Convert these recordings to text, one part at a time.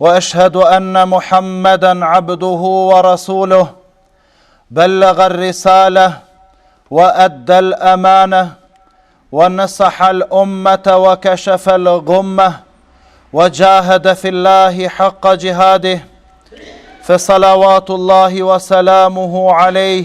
واشهد ان محمدا عبده ورسوله بلغ الرساله وادى الامانه ونصح الامه وكشف الغمه وجاهد في الله حق جهاده فصلوات الله وسلامه عليه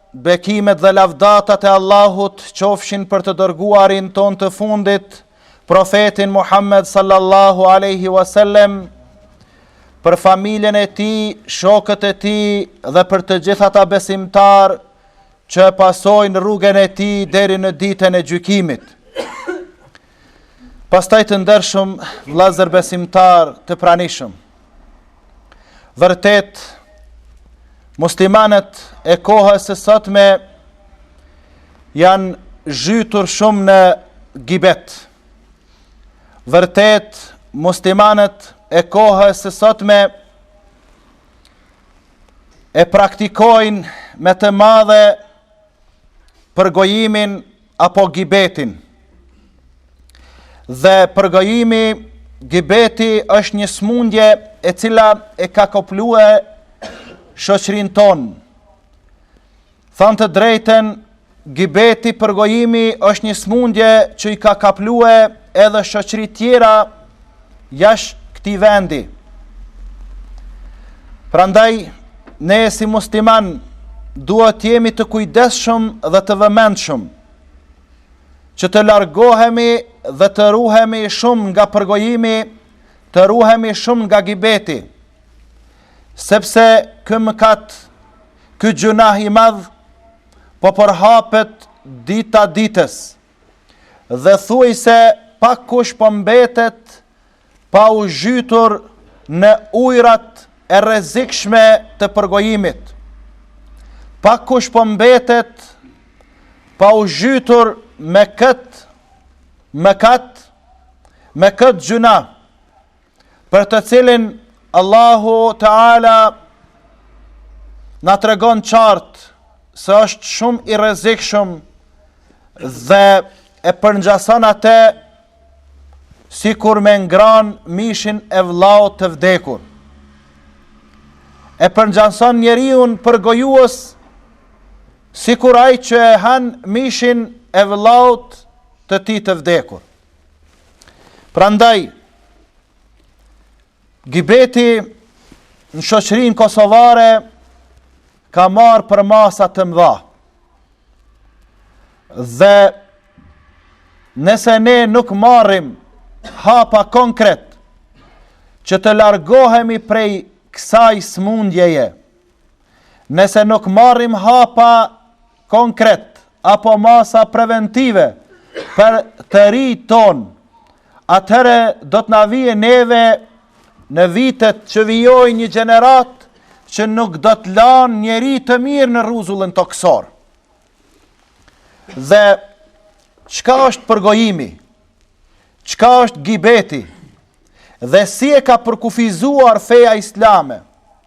Bekimet dhe lavdatat e Allahut qofshin për të dërguarin tonë të fundit, profetin Muhammed sallallahu alaihi wasallam, për familjen e tij, shokët e tij dhe për të gjithë ata besimtarë që pasojnë rrugën e tij deri në ditën e gjykimit. Pastaj të ndershëm vëllezër besimtarë të pranishëm. Vërtet muslimanët e kohës së sotme janë zhytur shumë në gibet. Vërtet muslimanët e kohës së sotme e praktikojnë me të madhe përgojimin apo gibetin. Dhe përgojimi gibeti është një smundje e cila e ka kaplue shoqërinë tonë. Thanë të drejtën, gibeti përgojimi është një smundje që i ka kaplue edhe shoqëri tjera jashtë këtij vendi. Prandaj, ne si muslimanë, duhet të jemi të kujdesshëm dhe të vëmendshëm, që të largohemi dhe të ruhemi shumë nga përgojimi, të ruhemi shumë nga gibeti, sepse ky mëkat, ky gjynah i madh, po përhapet dita ditës, dhe thuj se pak kush po mbetet pa u zhytur në ujrat e rrezikshme të përgojimit. Pak kush po mbetet pa u zhytur me kët mëkat, me kët gjynah. për të cilin Allahu Teala na tregon qartë se është shumë i rrezikshëm dhe e përngjason atë sikur me ngran mishin e vllaut të vdekur. E përngjason njeriun përgojues sikur ai që e han mishin e vllaut të tij të vdekur. Prandaj, gibeti në shoqërinë kosovare ka marrë përmasa të mdha. Dhe nëse ne nuk marrim hapa konkretë që të largohemi prej kësaj smundjeje, nëse nuk marrim hapa konkret apo masa preventive për të rinjt tanë, atëherë do të na vijë neve në vitet që vijojnë një gjeneratë që nuk do të lanë njeri të mirë në rruzullin tokësor. Dhe çka është përgojimi, çka është gibeti, dhe si e ka përkufizuar feja islame,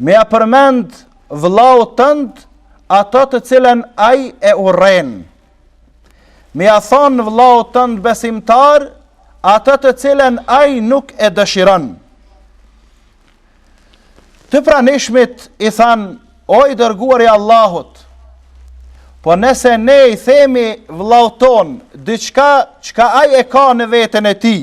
Me ia përmend vëllaut tënd atë të cilën ai e urren. Me ia thonë vëllaut tënd besimtar atë të cilën ai nuk e dëshiron. Të pranishmit i thanë o i dërguari i Allahut. Po nëse ne i themi vëllaut tonë diçka çka ai e ka në veten e tij,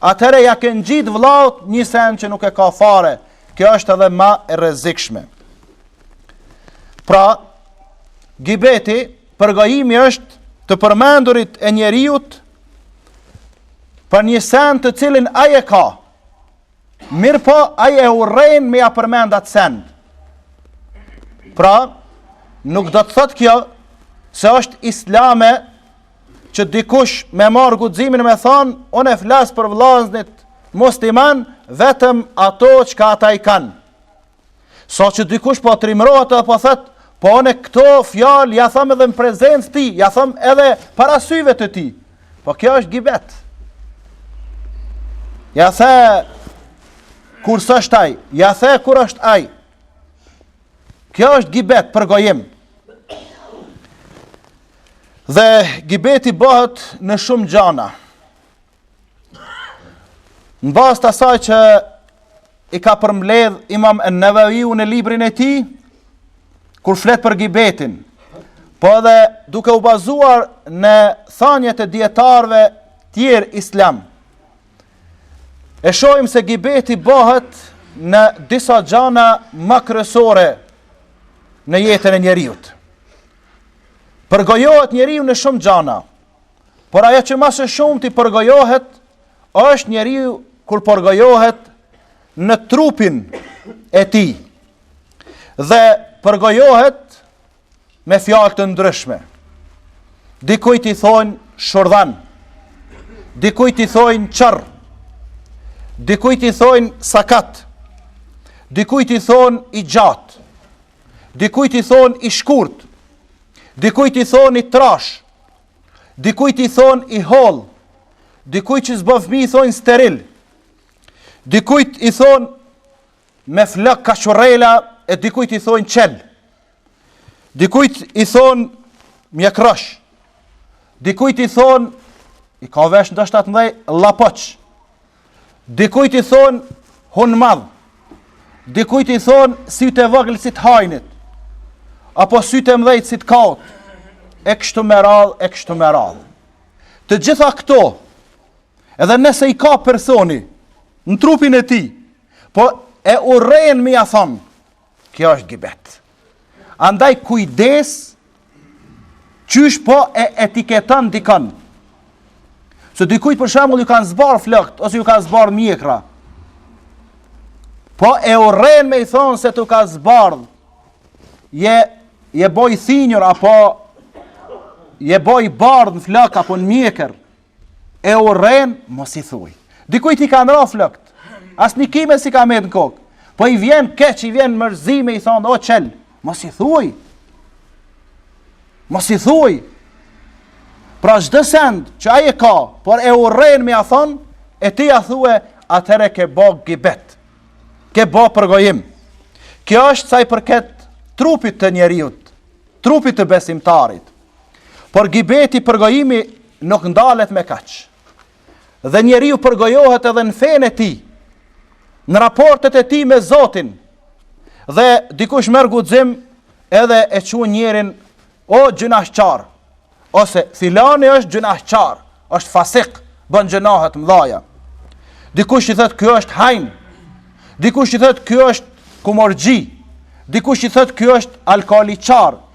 Atëherë ia ke ngjit vëllaut një send që nuk e ka fare. Kjo është edhe më e rrezikshme. Pra, gibeti përgojimi është të përmendurit e njeriut për një send të cilin ai e ka. Mirëpo, ai e urren me ia përmend atë send. Pra, nuk do të thotë kjo se është islame që dikush me marrë guximin me thanë, unë flas për vllaznit musliman, vetëm ato çka ata i kanë. Saqë dikush po trimrohet dhe po thotë, po unë këto fjalë, ia tham edhe në prezencë tij, ia tham edhe para syve të tij. Po kjo është gibet. Ia the, kur s'është ai, ia the, kur është ai. Kjo është gibet, përgojim. Dhe gibeti bëhet në shumë gjana. Në bazë të asaj që i ka përmbledh imam Neveviu në librin e tij, kur flet për gibetin, po edhe duke u bazuar në thaniet e dijetarëve tjerë islam, e shohim se gibeti bëhet në disa gjana më kryesore në jetën e njeriut. Përgojohet njeriu në shumë gjana, por ajo që ma së shumti përgojohet, është njeriu kur përgojohet në trupin e tij, dhe përgojohet me fjalë të ndryshme. Dikujt i thonë shurdhan, dikujt i thonë qorr, dikujt i thonë sakat, dikujt i thonë i gjatë, dikujt i thonë i shkurtë, dikujt i thonë i trashë, dikujt i thonë i hollë, dikujt që s'ban fëmijë i thonë steril, dikujt i thonë me flokë kaçurrela e dikujt i thonë qel, dikujt i thonë mjekrrosh, dikujt i thonë i ka veshët ndoshta të mëdhenj llapoç, Dikujt i thonë hundëmadh. Dikujt i thonë sytë e vegjël si të hajnit. Apo sytë e mëdhej si të kaut. E kështu me radhë, e kështu me radhë. Të gjitha këto, edhe nëse i ka personi në trupin e tij, po e urren me ia thanë Kjo është gibet. Andaj kujdes qysh po e etiketon dikon. Se dikujt për shembull iu kanë zbardh flokët ose iu ka zbardh mjekra. Po e urren me i thonë se t'u ka zbardh. Je je boj thinjor apo je boj bardh në flok apo në mjekër. E urren, mos i thuj. Dikujt i kanë ra flokët. Asnjë qime s'i ka met në kokë. Po i vjen keq, i vjen mërzi me i thonë, o qel, mos i thuj. Mos i thuj. Pra çdo send që ai e ka, por e urren me ia thonë, e ti ia thue, atëherë ke bo gibet. Ke bo përgojim. Kjo është sa i përket trupit të njeriut, trupit të besimtarit. Por gibeti përgojimi nuk ndalet me kaq. Dhe njeriu përgojohet edhe në fenë e tij, në raportet e tij me Zotin. Dhe dikush merr guxim edhe e quan njerin o gjynahçar ose filani është gjynahçar, është fasik, bën gjynahe të mëdha. Dikush i thotë ky është hajn. Dikush i thotë ky është kumorxhi. Dikush i thotë ky është alkooliçar.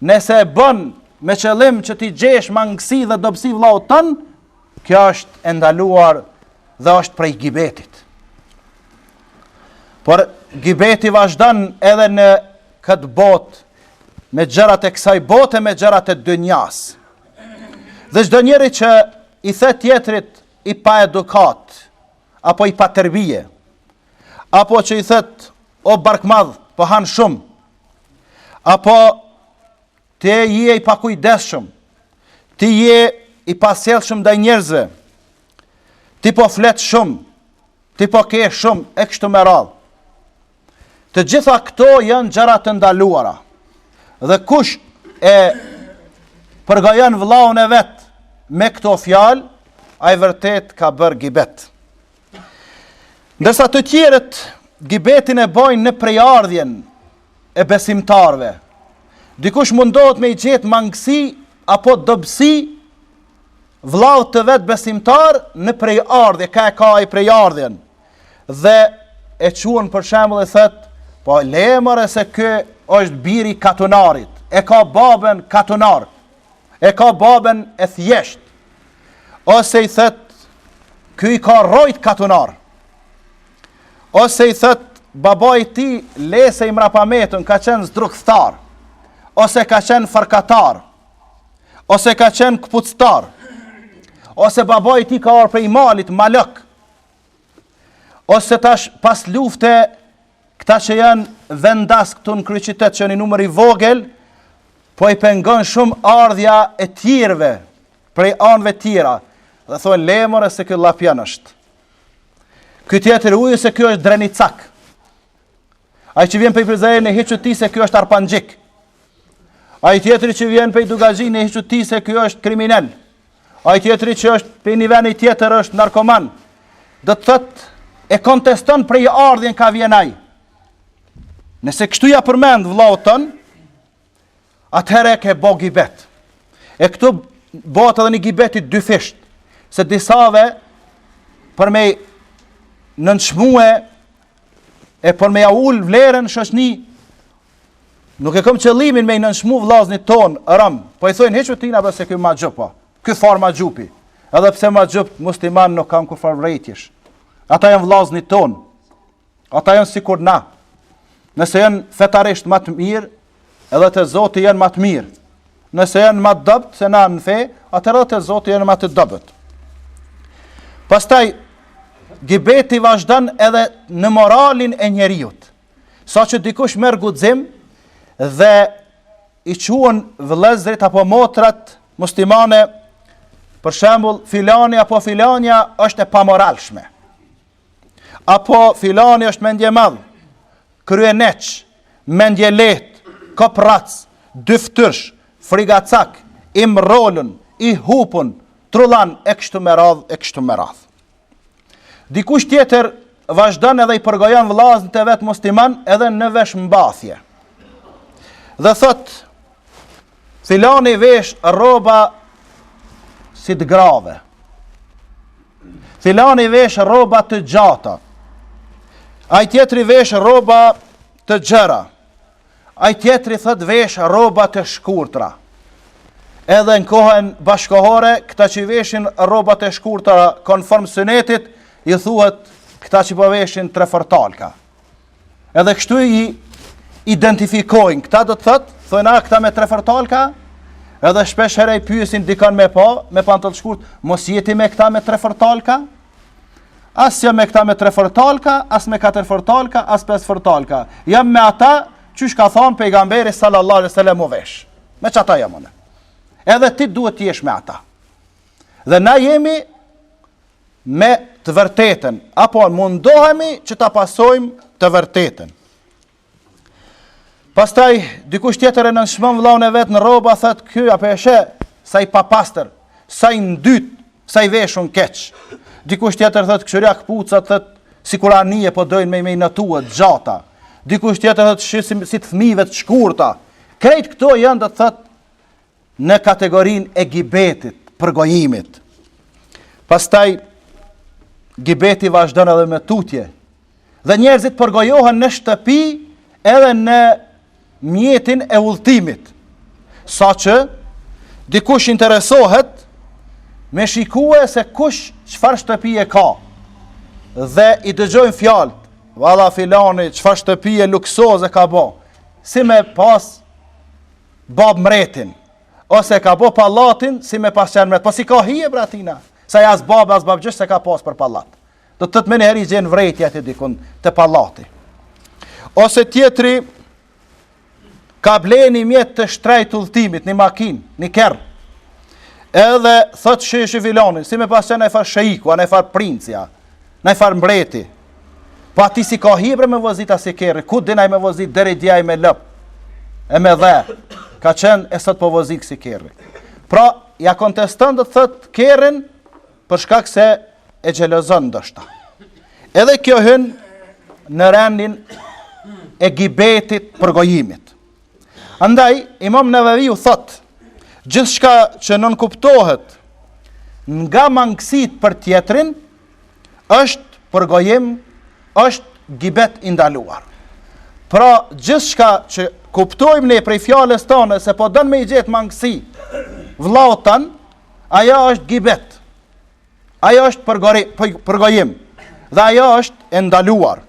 Nëse e bën me qëllim që t'i gjesh mangësi dhe dobësi vëllaut tënd, kjo është e ndaluar dhe është prej gibetit. Por gibeti vazhdon edhe në këtë botë me gjërat e kësaj bote me gjërat e dynjas. Dhe çdo njërit që i the tjetrit i paedukatë apo i paterbije, apo që i thet, o barkmadh, po han shumë, apo ti je i pakujdesshëm, ti je i pasjellshëm ndaj njerëzve, ti po flet shumë, ti po kesh shumë, e kështu me radhë. Të gjitha këto janë gjëra të ndaluara. Dhe kush e përgojon vëllaun e vet me këto fjalë, ai vërtet ka bërë gibet. Ndërsa të tjerët gibetin e bojnë në prejardhjen e besimtarve. Dikush mundohet me i gjetë mangësi apo dobësi vllaut të vet besimtar në prejardhje, ka e ka i prejardhjen. Dhe e quen për shembull i thotë, po le more se ky është biri i katunarit, e ka babën katunar. e ka babën e thjeshtë, ose i thot, ky ka rrojt katunar, ose i thot, baba i tij le se i mrapametun, ka qenë zdrukthtar, ose ka qenë farkatar, ose ka qenë këpuctar, ose baba i tij ka ardh prej malit, malok, ose tash pas lufte, Këta që janë vendas këtu në kryqitet që janë numër i vogel, po i pengon shumë ardhja e tjerve, prej anëve tjera, dhe thonë le more se ky llapjan është. Ky tjetri ujë se ky është drenicak. Ai që vjen prej Prizreni hiqu ti se ky është arpaxhik, Ai tjetri që vjen prej Dukagjini hiqu ti se ky është kriminel. Ai tjetri që është prej një vendi tjetër është narkoman. Do të thotë e konteston prejardhjen ka vjen ai. Nëse kështu ja përmend vëllaun ton, atëherë ke bo gibet. E këtu bëhet edhe një gibet i dyfisht, se disave për me nënçmue e për me ja ul vlerën në shoqni Nuk e kam qëllimin me i nënçmu vllaznit ton, rom. Po i thojnë hiqu tina bas se ky maxhup, po. Ky far maxhupi. Edhe pse maxhup musliman nuk kam kurrfar vrejtjesh. Ata janë vllaznit ton. Ata janë sikur na. Nëse janë fetarisht më të mirë, edhe te Zoti janë më të mirë. Nëse janë më të dobt se na në fe, atëherë te Zoti janë më të dobët. Pastaj gibeti vazhdon edhe në moralin e njeriut. Saqë dikush merr guxim dhe i quan vëllezërit apo motrat muslimane për shembull filani apo filanja është e pamoralshme. Apo filani është mendjemadh, kryeneç, mendjelehtë, koprac, dyftyrsh, frigacak, i mrrolun, i hupun, trullan e kështu me radhë e kështu me radhë. Dikush tjetër vazhdon edhe i përgojon vëllazën e vet musliman edhe në veshmbathje. Dhe thot filani vesh rroba si të grave. Filani vesh rroba të gjata. Ai tjetri vesh rroba të gjëra. Ai tjetri thotë vesh rroba të shkurtra. Edhe në kohën bashkohore, këta që veshin rroba të shkurtra konform sunetit, i thuhet këta që po veshin tre fërtalka. Edhe kështu i identifikojnë, këta do të thotë, thonë ah këta me tre fërtalka, edhe shpesh herë i pyesin dikon me pa, me pantall shkurt, mos jeti me këta me tre fërtalka? As jam me këta me tre fërtalka, as me katër fërtalka, as pesë fërtalka. Jam me ata, qysh ka thanë pejgamberi sallallahu alaihi wasallam u vesh. Me çata jam unë. Edhe ti duhet të jesh me ata. Dhe na jemi me të vërtetën, apo mundohemi që ta pasojmë të vërtetën. Pastaj dikush tjetër e nënçmon vëllaun e vet në rroba, thot ky a po e sheh sa i papastër, sa i ndyt, sa i veshun keq. Dikush tjetër thot kshyrja kpucat thot sikur anije po dojn me me notue gjata. Dikush tjetër thot shi si, si të fëmijëve të shkurta. Krejt këto janë do të thot në kategorinë e gibetit, përgojimit. Pastaj gibeti vazhdon edhe më tutje. Dhe njerëzit përgojohen në shtëpi edhe në mjetin e udhëtimit. Saqë dikush interesohet me shikue se kush çfarë shtëpie ka dhe i dëgjojmë fjalët, valla filani, çfarë shtëpie luksoze ka bo, si me pas babë mretin, ose ka bo pallatin, si me pas qenë mret, po s'i ka hije bre atina, se ai as babë, as babgjysh, s'e ka pas për pallat. Do të thotë menjëherë i gjen vrejtjet dikun te pallati. Ose tjetri, ka ble një mjet të shtrejt udhëtimit, një makinë, një kerr, edhe thot shi shi filanin, si me pas qenë naj farë sheiku, a naj farë princi a, Naj far mbreti. Po ati s'i ka hije bre me vozit asi kerri, ku din aj me vozit deri dje aj me lopë, e me dhen, ka qenë e sot po vozit kësi kerri. Pra, ja konteston do të thotë kerrin, për shkak se e xhelozon ndoshta. Edhe kjo hyn në rendin e gibetit përgojimit. Andaj, imam Neveviu thot, gjithçka që nënkuptohet nga mangësitë për tjetrin, është përgojim, është gibet i ndaluar. Pra, gjithçka që kuptojmë ne prej fjalës tonë se po don me i gjet mangësi vllaut tan, ajo është gibet. Ajo është përgori, përgojim dhe ajo është e ndaluar.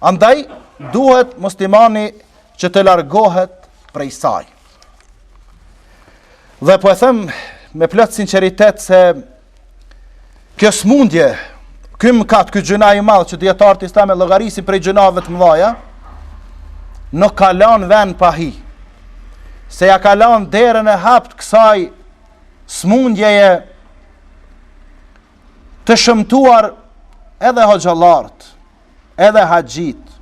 Andaj duhet muslimani që të largohet prej saj. Dhe po e them me plot sinqeritet se kjo smundje, ky mëkat, ky gjynah i madh që dijetarët islam e llogarisin prej gjynahve të mëdha, nuk ka lanë vend pa hi. Se ia ka lanë derën e hapt kësaj smundjeje të shëmtuar edhe hoxhallarët, edhe haxhitë,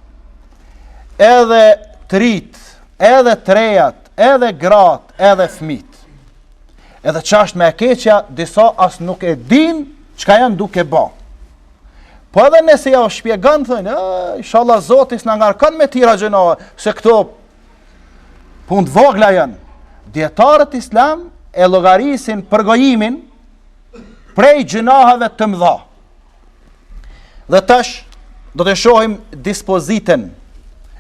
edhe t'rit, edhe t'rejat, edhe gratë, edhe fmijt. Edhe çka është më e keqja, disa as nuk e din çka janë duke ba. Po edhe nëse ia shpjegon, thonë, inshallah Zoti s'na ngarkon me tjera gjynahe, se këto Punë të vogla janë. Dijetarët islam e llogarisin përgojimin prej gjynaheve të mëdha. Dhe tash do të shohim dispozitën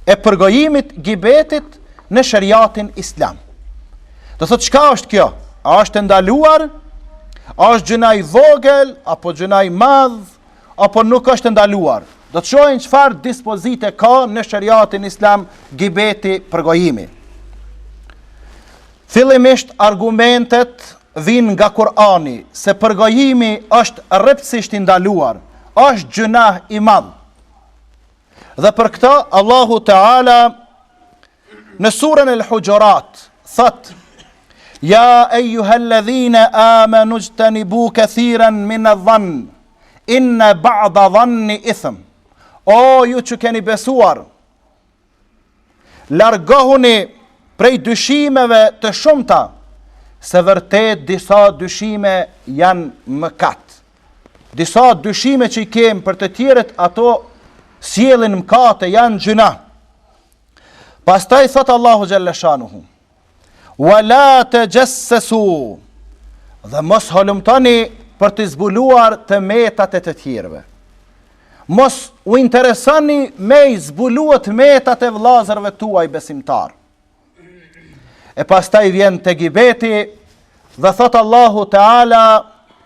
e përgojimit gibetit në sheriatin islam. Do thotë, çka është kjo? A është e ndaluar? A është gjynah i vogël? Apo gjynah i madh? apo nuk është e ndaluar. Do të shohim çfarë dispozite ka në sheriatin islam gibeti përgojimi. Fillimisht argumentet vijnë nga Kurani se përgojimi është rreptësisht i ndaluar, është gjynah i madh. Dhe për këtë Allahu Teala Në surën El Huxhurat, thotë, Ja ejjuhelledhine amenuxhtenibu kethiren minedh-dhanni, inne ba'dadh-dhanni ithm. O ju që keni besuar, largohuni prej dyshimeve të shumta, se vërtet disa dyshime janë mëkat. Disa dyshime që i kemë për të tjerët, ato sjellin mëkate, janë gjynah. Pastaj thotë Allahu xhalla shanuhu. Wa la tajassasu. Dhe mos hulumtoni për të zbuluar të metat e të tjerëve. Mos u interesoni me i zbulu të metat e vëllazërve tuaj besimtarë. E pastaj vjen te gibeti dhe thotë Allahu Teala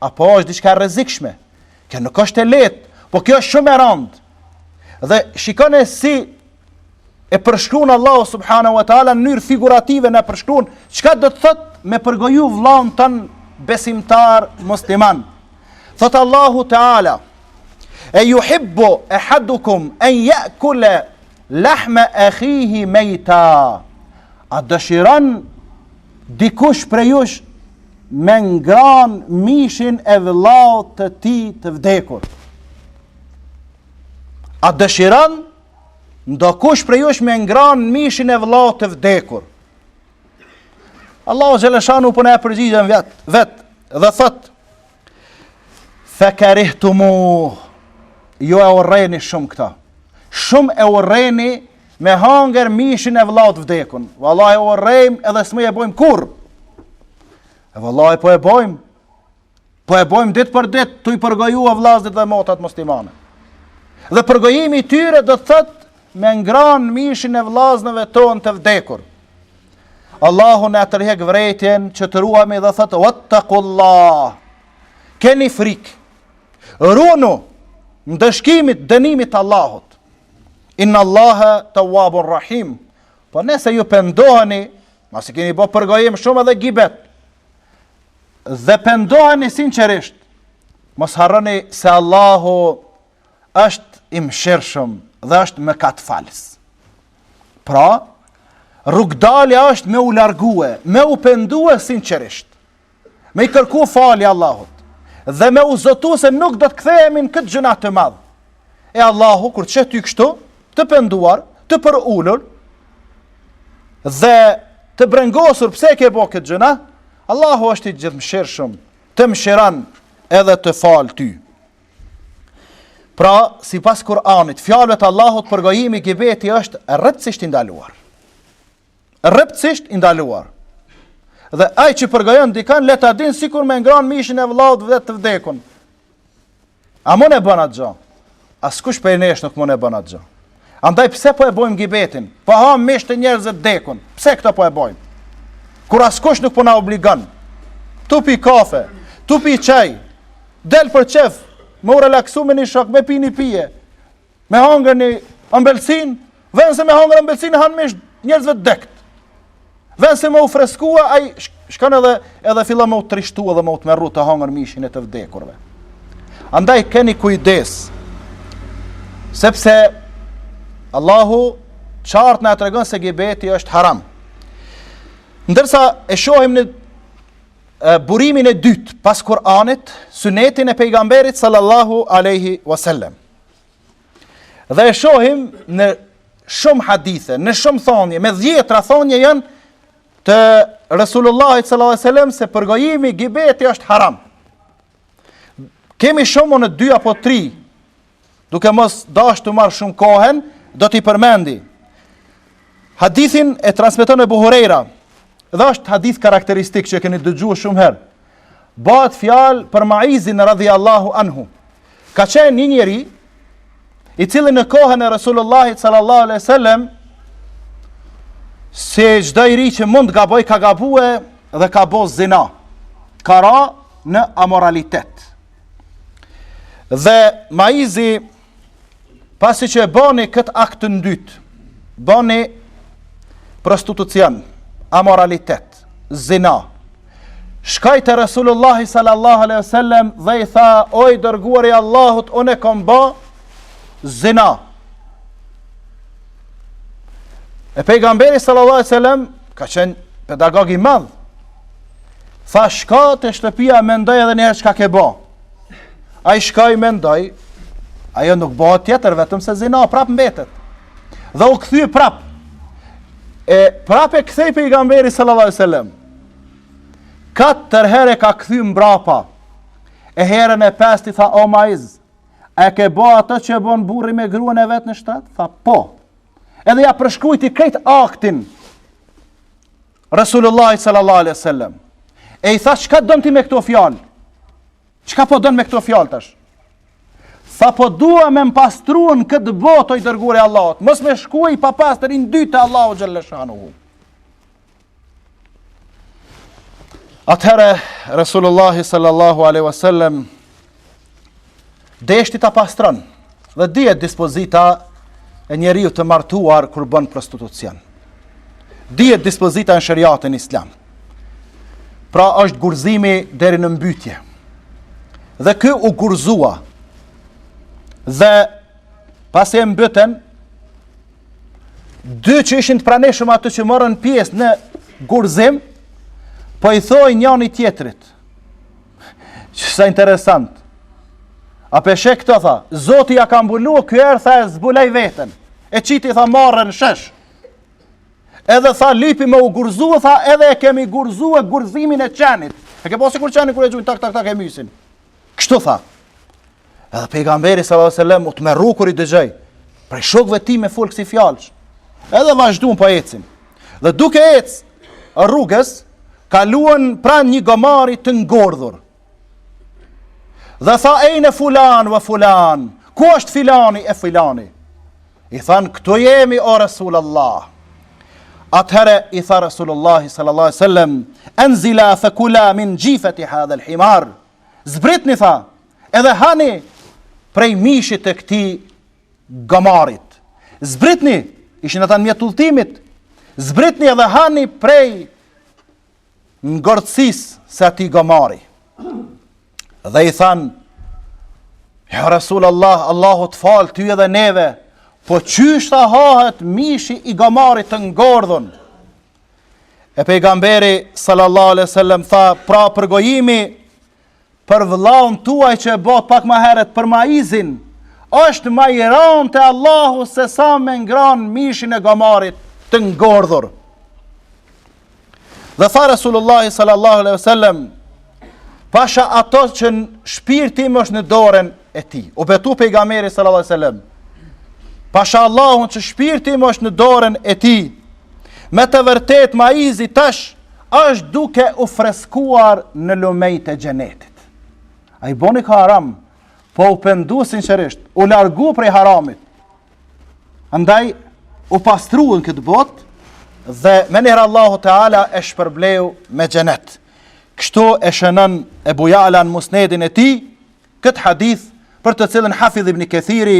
Apo është diçka e rrezikshme. Kjo nuk është e lehtë, po kjo është shumë e rëndë. Dhe shikoni si e përshkruan Allahu subhanahu wa taala në mënyrë figurative na përshkruan çka do të thotë me përgoju vllaun tand besimtar musliman. Thotë Allahu taala e juhibbu ehadukum en ja'kule lahme ehihi mejta a dëshiron Dikush prej jush me ngran mishin e vëllaut të tij të vdekur. A dëshiron ndokush prej jush me ngran mishin e vëllaut të vdekur. Allahu xheleshanuhu po na e përgjigjen vet, vet dhe thot Fe kerihtumuh ju e urreni shumë këtë shumë e urreni Me hanger mishin e vëllaut vdekun. Vallahi e urrejm edhe s'mun e bojmë kurr. E vallahi po e bojmë. Po e bojmë ditë për ditë, tu i përgojua vllazit dhe motrat muslimane. Dhe përgojimi i tyre do thot me ngran mishin e vllaznëve ton të vdekur. Allahu na tërhek vrejtjen që të ruami dhe thot, wattakullah, keni frikë, runu ndëshkimit dënimit t'Allahut. Inna Allaha tawwabur rahim. Po nëse ju pendoheni, masi keni bo përgojim shumë edhe gibet. Dhe pendoheni sinqerisht. Mos harroni se Allahu është i mëshirshëm dhe është mëkatfalës. Pra, rrugdalja është me u largue, me u pendue sinqerisht. me i kërku falje Allahut, dhe me u zotu se nuk do të kthehemi në këtë gjynah të madh. E Allahu, kur t'sheh ty kështu, të penduar, të përulur, dhe të brengosur pse e ke bo këtë gjynah, Allahu është i gjithëmshirshëm, të mshiron edhe të fal ty. Pra, sipas Kur'anit, fjalës Allahut përgojimi gibeti është rreptësisht i ndaluar. rreptësisht i ndaluar. Dhe ai që përgojon dikën le ta din sikur me ngran mishin e vëllaut vet të vdekun. A mund e bën atë gjë? Askush prej nesh nuk mund e bën atë gjë. Andaj pse po e bëjmë gibetin? Po ha mish të njerëzve të vdekun. Pse këtë po e bëjmë? Kur askush nuk po na obligon. Tu pi kafe, tu pi çaj. Del për qef, me u relaksu me një shok, me pi ni pije. me hangër një ambëlsin, në vend se me hangër ambëlsin, han mish njerzve të dekt. Në vend se me u freskua, ai shkon edhe, edhe fillon me u trishtu edhe me u të tmerru tu hangër mishin e të vdekurve. Andaj keni kujdes, sepse Allahu qartë na e tregon se gibeti është haram. Ndërsa e shohim në burimin e dytë pas Kur'anit, sunetin e pejgamberit sallallahu alaihi wasallam. Dhe e shohim në shumë hadithe, në shumë thonje, me dhjetra thonje janë të Resulullahit sallallahu alaihi wasallam se përgojimi gibeti është haram. Kemi shumë unë dy apo tri, duke mos dashtë t'u marr shumë kohen, do t'i përmendi. Hadithin e transmiton Ebu Hurejra, dhe është hadith karakteristik që e keni dëgju shumë herë, Bëhet fjalë për Maizin radhiyallahu anhu. Ka qenë një njeri i cili në kohën e Resulullahit sallallahu alaihi wasallam si çdo i ri që mund të gabojë ka gabue dhe ka bo zina. Ka ra në amoralitet. Dhe Maizi Pasi që e boni këtë akt të ndyt, boni prostitucion, amoralitet, zina. Shkoi te Resulullahi sallallahu alaihi wasallam dhe i tha, o i dërguar i Allahut, unë e kom ba zina. E pejgamberi sallallahu alaihi wasallam ka qenë pedagog i madh. Tha shko te shtëpia mendo edhe njëherë çka ke bo. Ai shkoi mendoi, ajo nuk bohet tjetër vetëm se zina prap mbetet. Dhe u kthy prap. E prap e ktheu pejgamberi sallallahu alajhi wasallam. Katër herë e ka kthy mbrapa. E herën e pestë i tha o Maiz, a ke bo atë që bon burri me gruan e vet në shtrat? Tha po. Edhe ia përshkrujti krejt aktin. Resulullah sallallahu alaihi wasallam. E i tha çka don ti me këto fjalë? Çka po don me këto fjalë tash? Tha po dua me m'pastru n'këtë botë o i dërguar i Allahut. Mos me shku i papastër i ndytë te Allahu xhelleshanuhu. Atëherë Resulullah sallallahu alaihi wasallam deshti ta pastron dhe dihet dispozita e njeriut të martuar kur bën prostitucion. Dihet dispozita në sheriatin islam. Pra është gurzimi deri në mbytje. Dhe ky u gurzua dhe pasi e mbyten, dy që ishin të pranishëm aty që morën pjesë në gurzim, po i thotë njani tjetrit, Sa interesant. A po e sheh këto tha, zoti ia ka mbulu, ky erdh tha e zbuloi veten. E qiti tha marren n'shesh. Edhe tha lipi me u gurzu, tha edhe e kemi gurzue gurzimin e qenit. E ke pa sikur qenin kur e gjujnë tak tak tak e mysin. Kështu tha. Edhe pejgamberi sallallahu alajhi wasallam u tmerru kur i dëgjoi prej shokëve t'tij me fol kësi fjalësh. Edhe vazhdun po ecin. Dhe duke ec rrugës kaluan pran një gomari të ngordhur. Dhe tha ejnë fulan vë fulan, ku është filani e filani? I thanë, këtu jemi o Resul Allah. Atëherë i tha Resulullahi sallallahu alaihi sallam, enzila fëkula min xhifeti hadhel himar. Zbritni tha, Edhe hani prej mishit të këtij gomarit. Zbritni, ishin ata në mjete udhëtimit, zbritni edhe hani prej ngordhësisë së atij gomari. Dhe i thanë, Ja Resul Allah, Allahu të faltë ty edhe neve, po qysh të hahet mishi i gomarit të ngordhun. E pejgamberi sallallahu alaihi wasallam tha, pra përgojimi Për vëllaun tuaj që e bo pak ma herët për Maizin, është ma i ranë te Allahu se sa me ngranë mishin e gomarit të ngordhur. Dhe tha Resulullahi sallallahu alaihi wasallam, pasha atë që shpirti im është në dorën e tij. U betu pejgamberi sallallahu alajhi wasallam. Pasha Allahun që shpirti im është në dorën e tij. Me të vërtetë Maizi tash është duke u freskuar në lumejt e xhenetit. Ai boni një haram, po u pendu sinqerisht, u largu prej haramit. Andaj, u pastru në këtë botë, dhe menihere Allahu Teala e shpërbleu me xhenet. Kështu e shënon Ebu Jala në Musnedin e tij, Këtë hadith për të cilin Hafidh ibn Kethiri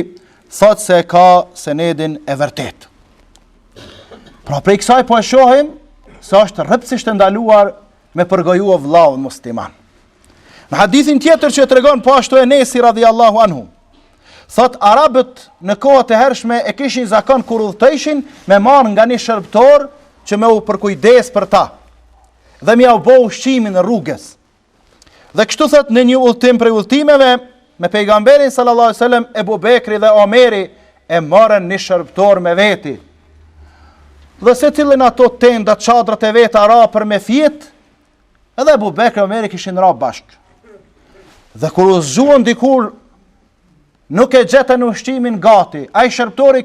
thotë se ka senedin e vërtetë. Pra prej kësaj po e shohim se është rreptësisht e ndaluar me përgoju vllaun musliman. Në hadithin tjetër që e tregon po ashtu Enesi radhi Allahu anhu, thotë arabët në kohët e hershme e kishin zakon kur udhëtojshin me marrë nga një shërbëtor që me u përkujdes për ta dhe me jau bo ushqimin rrugës. Dhe kështu thotë në një udhtim prej udhtimeve me pejgamberin sallallahu alaihi wasallam Ebu Bekri dhe Omeri e marrën një shërbëtor me veti. Dhe secili n' ato tenda çadrat e veta ra për me fjet, edhe Ebu Bekri dhe Omeri kishin ra bashkë. Dhe kur u zgjuan dikur nuk e gjetën ushqimin gati. Ai shërbëtori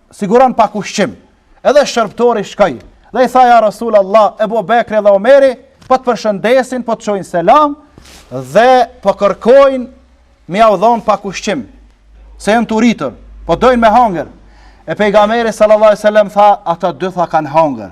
siguron pak ushqim. Edhe shërbëtori shkoi dhe i tha ja Resul Allah, Ebu Bekri dhe Omeri, po të përshëndesin, po të çojnë selam dhe po kërkojnë me jau dhon pak ushqim. Se janë t'uritur, po dojnë me hangër. E pejgamberi sallallahu alajhi wasallam tha, ata dy tha kanë hangër.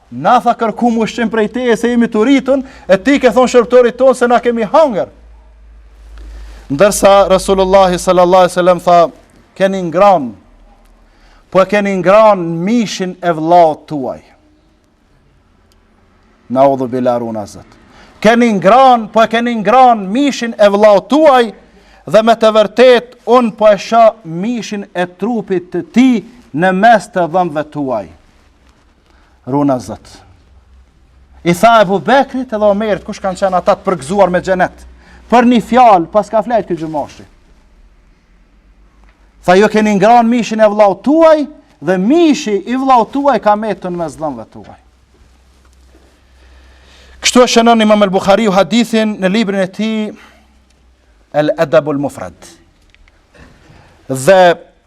Na tha kërkum ushqim prej teje se jemi t'uritun, e ti ke thonë shërbtorit tonë se na kemi hangër. Ndërsa Rasulullahi sallallahu alaihi wasallam tha, keni ngran, po e keni ngran mishin e vllaut tuaj. Naudhubilah runa Zot. Keni ngran, po e keni ngran mishin e vllaut tuaj, dhe me të vërtet, unë po e shoh mishin e trupit të tij në mes të dhëmbve tuaj. Runa Zot. I tha Ebu Bekrit edhe Omerit, kush kanë qenë ata t'përgëzuar me xhenet. Për një fjalë, paska flejt ky gjumashi. Tha jo keni ngran mishin e vllaut tuaj, dhe mishi i vllaut tuaj ka metë në mes dhëmbve tuaj. Kështu e shënon Imam el-Buhariu hadithin në librin e tij El Edebul Mufrad. Dhe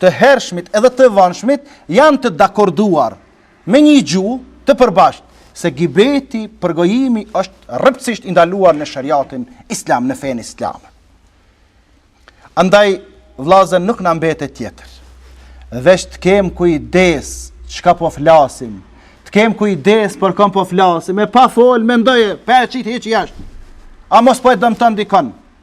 të hershmit edhe të vonshmit janë të dakorduar me një gjuhë të përbashkët se gibeti, përgojimi, është rreptësisht i ndaluar në sheriatin islam, në fenë islame. Andaj vllazën, nuk na mbet tjetër. Veç të kem kujdes çka po flasim, të kem kujdes për këm po flasim, e pa fol mendoje, pa e qit hiç jashtë. A mos po e dëmton dikon?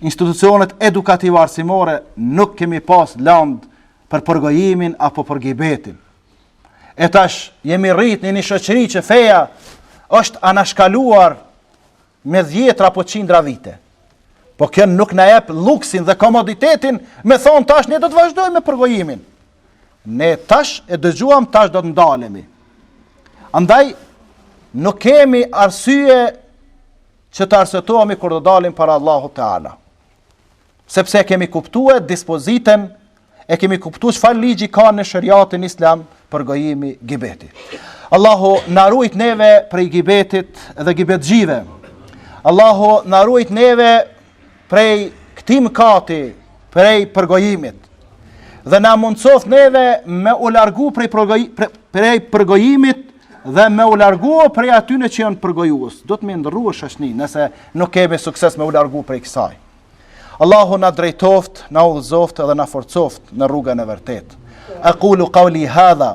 institucionet edukativo-arsimore nuk kemi pas land për përgojimin apo për gibetin. E tash jemi rrit në një shoqëri që feja është anashkaluar me dhjetra apo qindra vite. Po kjo nuk na jep luksin dhe komoditetin me thonë tash ne do të vazhdojmë me përgojimin. Ne tash e dëgjuam tash do të ndalemi. Andaj nuk kemi arsye që të arsyetohemi kur do dalim para Allahut Teala. Sepse e kemi kuptuar dispozitën, e kemi kuptuar çfarë ligji ka në sheriatin islam përgojimi gibeti. Allahu na ruajt neve prej gibetit dhe gibetxhive. Allahu na ruajt neve prej këtij mëkati, prej përgojimit. Dhe na mundsoft neve me u largu prej prej përgojimit dhe me u largu prej atyne që janë përgojuës. Do të m'i ndërru edhe shoqni nëse nuk kemi sukses me u largu prej kësaj. Allahu na drejtoft, na udhëzoft dhe na forcoft në rrugën e vërtet. Aqulu qawli hadha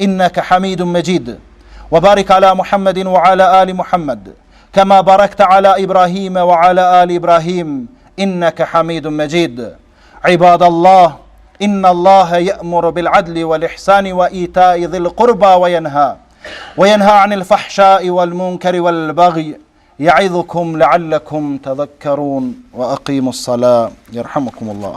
انك حميد مجيد وبارك على محمد وعلى ال محمد كما باركت على ابراهيم وعلى ال ابراهيم انك حميد مجيد عباد الله إن الله يأمر بالعدل والإحسان وإيتاء ذي القربى وينهى وينهى عن الفحشاء والمنكر والبغي يعظكم لعلكم تذكرون وأقيموا الصلاة يرحمكم الله